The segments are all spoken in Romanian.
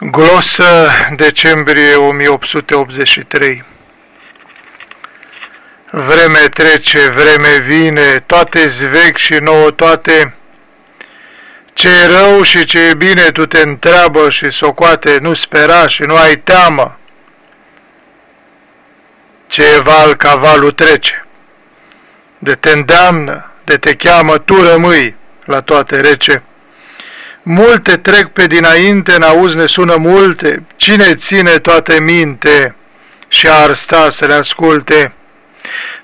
Glosă decembrie 1883 Vreme trece, vreme vine, toate vechi și nouă toate. Ce e rău și ce e bine tu te întreabă și socoate, nu spera și nu ai teamă. Ce e val ca valul trece. De te îndeamnă, de te cheamă, tu rămâi la toate rece. Multe trec pe dinainte, n-auzi, ne sună multe, cine ține toate minte și ar sta să le asculte?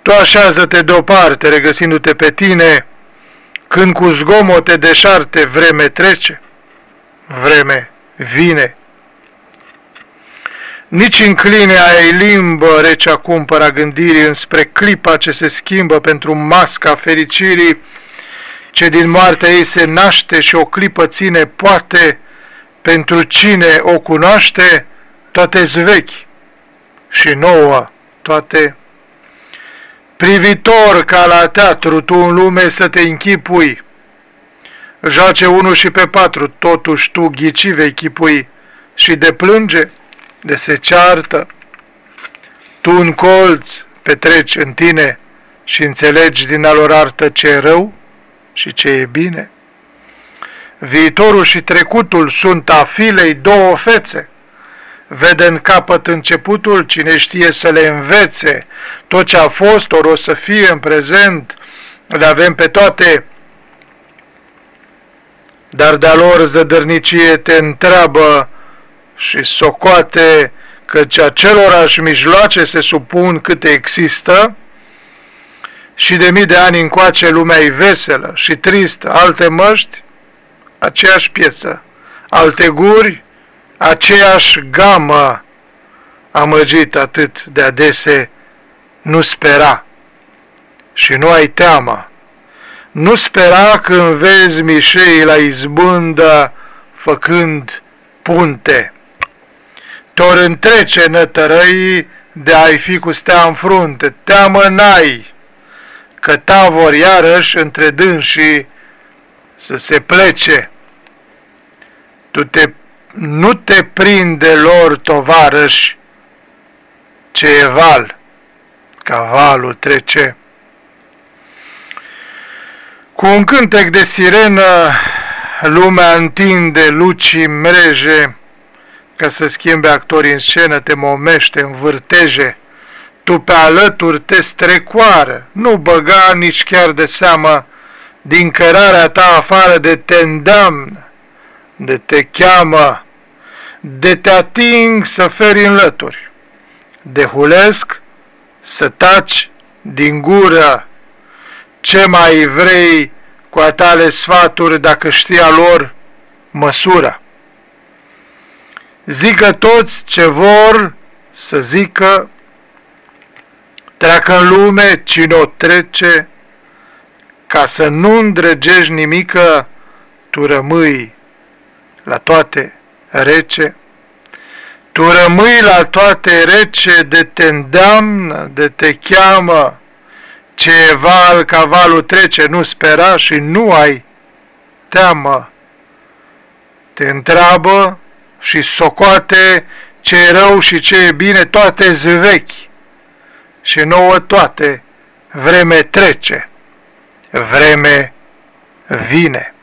Tu așează-te deoparte, regăsindu-te pe tine, când cu zgomote deșarte vreme trece, vreme vine. Nici încline ai limbă recea cumpăra gândirii înspre clipa ce se schimbă pentru masca fericirii, ce din moartea ei se naște și o clipă ține poate, pentru cine o cunoaște, toate vechi și nouă toate. Privitor ca la teatru, tu în lume să te închipui, Joace unul și pe patru, totuși tu ghici vei chipui și de plânge, de se ceartă. Tu în colț petreci în tine și înțelegi din alor artă ce e rău și ce e bine. Viitorul și trecutul sunt a filei două fețe. Vede în capăt începutul, cine știe să le învețe. Tot ce a fost, ori o să fie în prezent, le avem pe toate. Dar de-a lor zădărnicie te întreabă și socoate căci acelorași mijloace se supun câte există, și de mii de ani încoace lumea e veselă și tristă, alte măști, aceeași piesă, alte guri, aceeași gamă, amăgit atât de adese, nu spera. Și nu ai teamă. Nu spera când vezi mișei la izbândă făcând punte. Tor întrece nătărăii de a-i fi cu stea în frunte, teamă n-ai, că tavor iarăși între dânsii să se plece. Tu te, nu te prinde lor tovarăși ce e val, ca valul trece. Cu un cântec de sirenă, lumea întinde lucii mreje, ca să schimbe actorii în scenă, te momește, învârteje, tu pe alături te strecoară, nu băga nici chiar de seamă din cărarea ta afară de te îndeamnă, de te cheamă, de te ating să feri în lături, de hulesc să taci din gură, ce mai vrei cu a tale sfaturi dacă știa lor măsura. Zică toți ce vor să zică treacă în lume cine o trece, ca să nu îndrăgești nimică, tu rămâi la toate rece. Tu rămâi la toate rece de te îndeamnă, de te cheamă, ce val ca valul trece, nu spera și nu ai teamă. Te întreabă și socoate ce e rău și ce e bine, toate vechi și nouă toate, vreme trece, vreme vine.